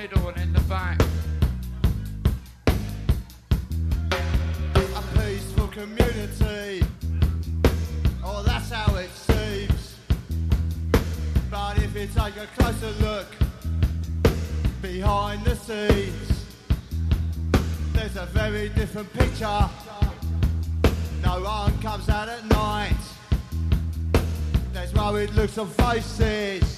middle and in the back. A peaceful community, oh, that's how it seems. But if you take a closer look behind the scenes, there's a very different picture. No one comes out at night. There's worried looks on faces.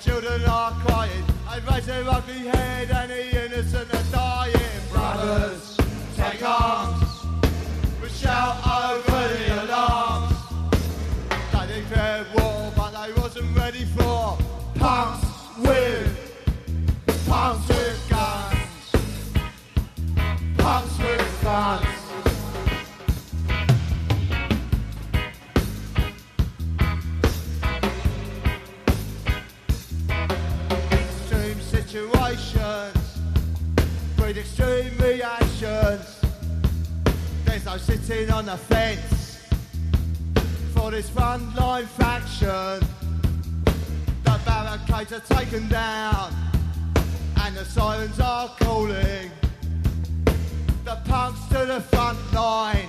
Children are crying. They raise their ugly head and the innocent are dying. Brothers, extreme reactions. There's no sitting on the fence for this frontline faction. The barricades are taken down and the sirens are calling. The punks to the front line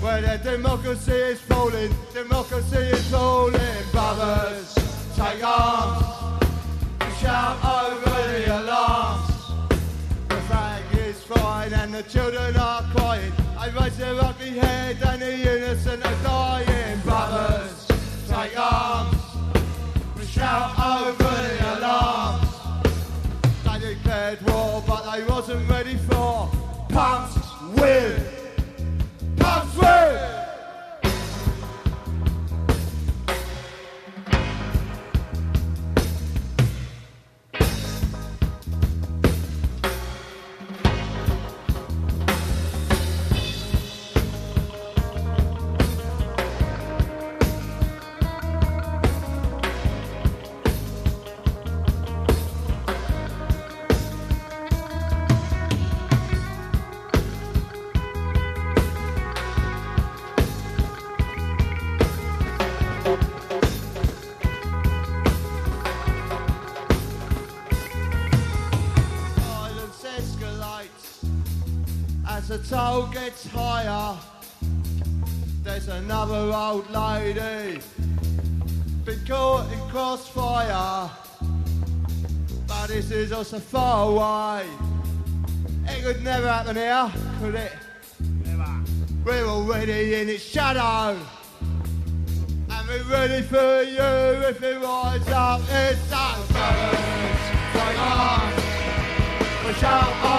where their democracy is falling. Democracy is falling, brothers. Take arms, the children are crying. I raise their ugly head and the innocent are dying. Brothers, take arms. We shout over the alarms. They declared war, but they wasn't ready for pumps with as the toll gets higher. There's another old lady been caught in crossfire, but this is also far away. It could never happen here, could it? Never. We're already in its shadow. And we're ready for you if it rise up. It's us. Take on. We shout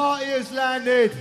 party has landed.